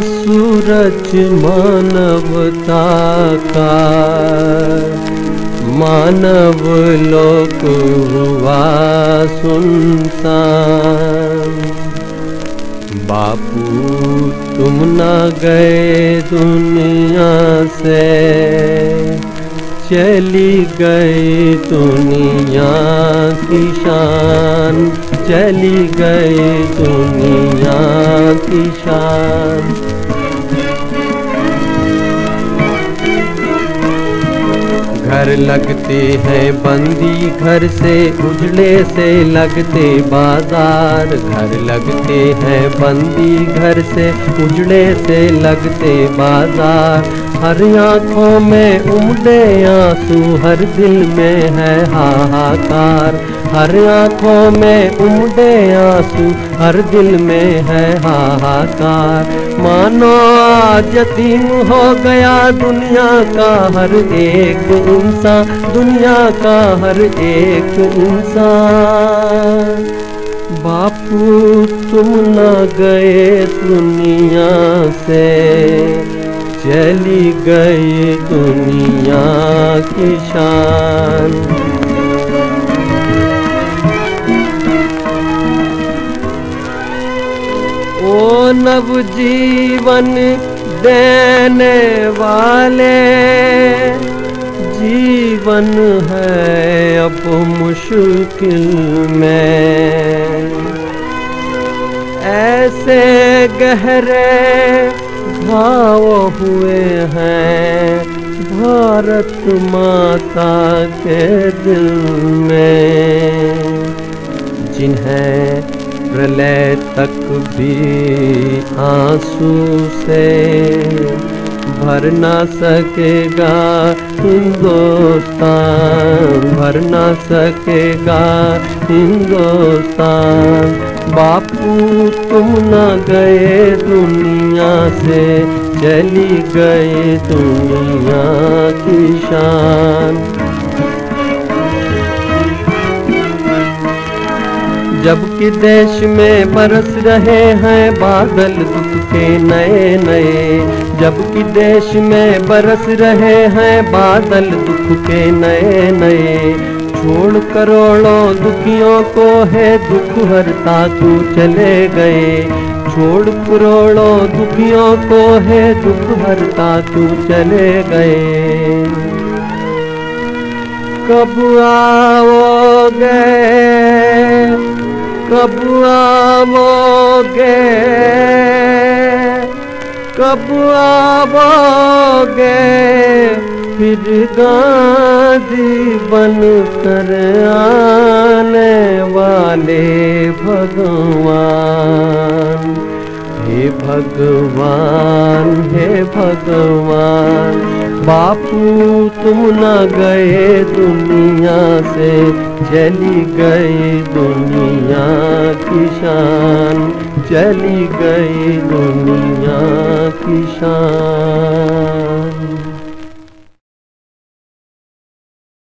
सूरज मानवता का। मानव लोक हुआ सुनसान। बापू तुम न गए दुनिया से। चली गए दुनिया की शान चली गए दुनिया की शान। घर लगते हैं, बंदी घर से, उजड़े से लगते बाज़ार। घर लगते हैं, बंदी घर से, उजड़े से लगते बाज़ार। हर आँखों में उमड़े आँसू, हर दिल में है हाहाकार। हर आँखों में उमड़े आँसू, हर दिल में है हाहाकार। मानो आज यतीम हो गया दुनिया का हर एक इंसान, दुनिया का हर एक इंसान। बापू, तुम न गए दुनिया से, चली गई दुनिया की शान। नव जीवन देने वाले। जीवन है अब मुश्किल में। ऐसे गहरे भाव हुए हैं भारत माता के दिल में। जिन्हें प्रलय तक भी आँसू से भर ना सकेगा हिंदुस्तान, भर ना सकेगा हिंदुस्तान। बापू, तुम न गए दुनिया से, चली गए दुनिया की शान। जबकि देश में बरस रहे हैं बादल दुख के नए नए जबकि देश में बरस रहे हैं बादल दुख के नए नए, छोड़ करोड़ों दुखियों को है दुख हरता तू चले गए, छोड़ करोड़ों दुखियों को है दुख हरता तू चले गए। कब आओगे? कब आओगे? कब आओगे? फिर गांधी बन कर आने वाले भगवान। हे भगवान हे भगवान। बापू तुम न गए दुनिया से चली गई दुनिया किसान चली गई दुनिया किसान